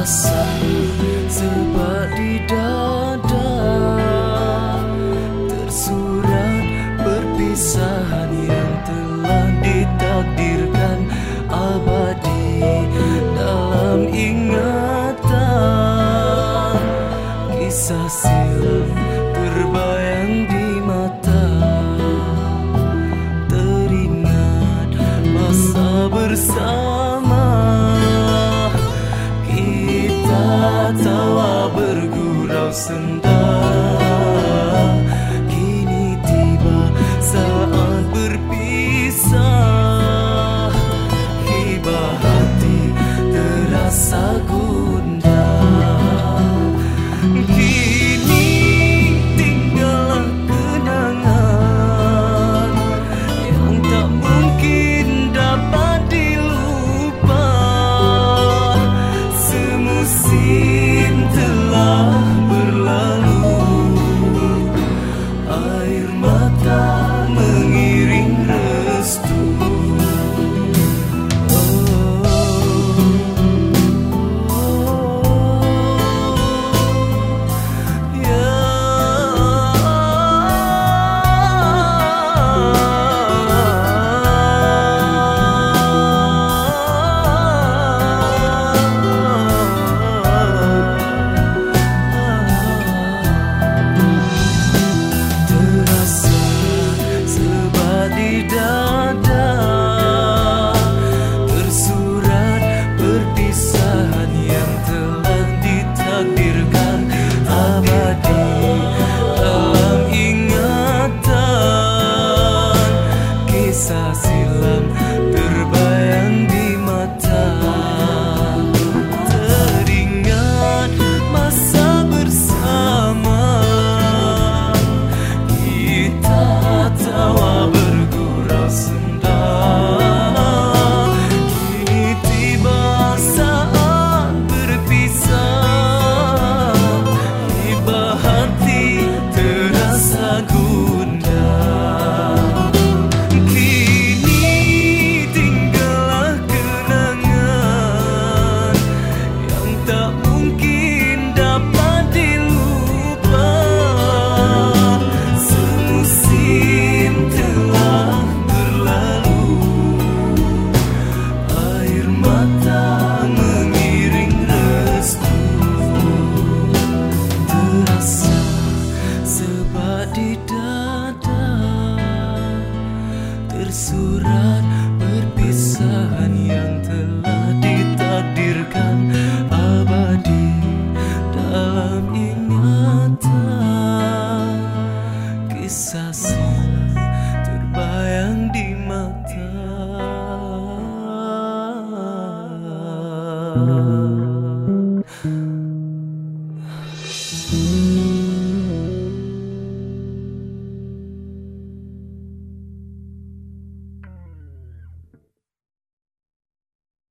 rasa sebab di dada tersurat perpisahan yang telah ditakdirkan abadi dalam ingatan. Kisah silam terbayang di mata teringat masa bersama. senja kini tiba saat berpisah. Hibah hati terasa gundah. Kini essa Surat perpisahan yang telah ditakdirkan abadi dalam ingatan kisah silam terbayang di mata.